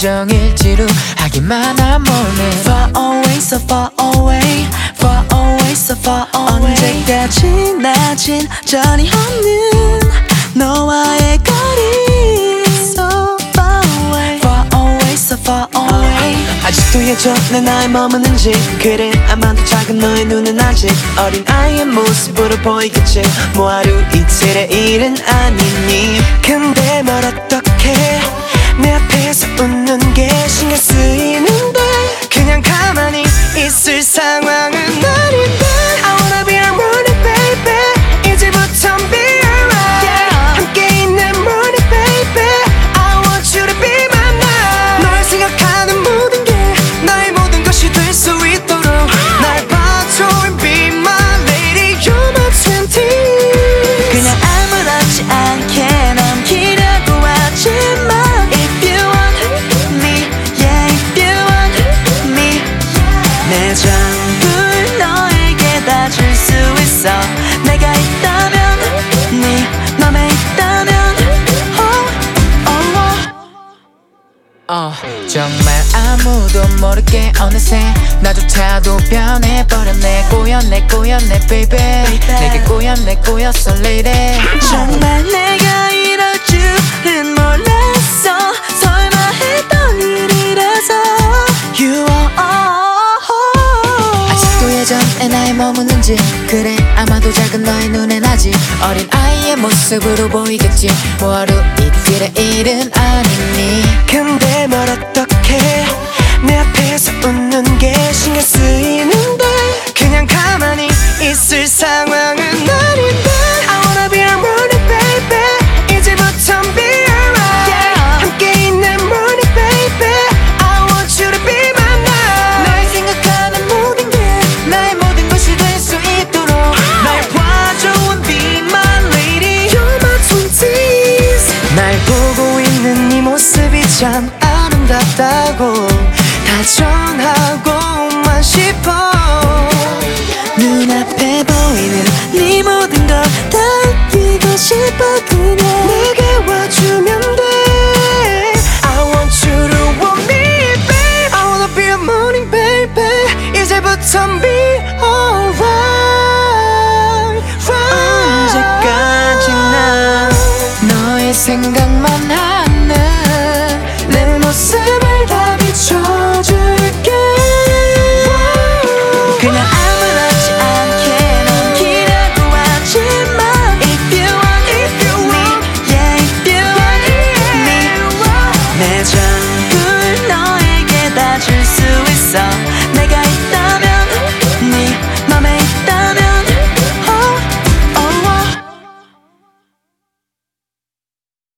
온종일 지루하기만 한 몸에 Far away so far away. Far away so far away. 언제까지나 진전이 없는 너와의 거리. So far away. Far away so far away. 아직도 예전에 나의 머무는지 그래 아마도 작은 너의 눈은 아직 어린 아이의 모습으로 보이겠지. 뭐 하루 이틀의 일은 아니니 어, 정말 아무도 모르게 어느새 나조차도 변해버렸네. 꼬였네 꼬였네 baby. 내게 꼬였네 꼬였어 lady. 정말 내가 이럴 줄은 몰랐어. 설마 했던 일이라서. You are all. 아직도 예전에 나의 머무는지. 그래 아마도 작은 너의 눈엔 아직 어린 아이의 모습으로 보이겠지. 뭐 하루 이틀의 일은 아니니. 근데 뭘 어떡해 내 앞에서 웃는 게 신경 쓰이는데 그냥 가만히 있을 상황은 아닌데 I wanna be your morning baby 이제부터 be alright 함께 있는 morning baby I want you to be my night 날 생각하는 모든 게 나의 모든 것이 될 수 있도록 날 봐줘 and be my lady You're my twenties 날 보고 있는 네 모습이 참 아름답다고 다정하고만 싶어 눈앞에 보이는 네 모든 걸 닿기고 싶어 그냥 내게 와주면 돼 I want you to want me babe I wanna be your morning baby 이제부터 be alright 언제까지나 너의 생각만 하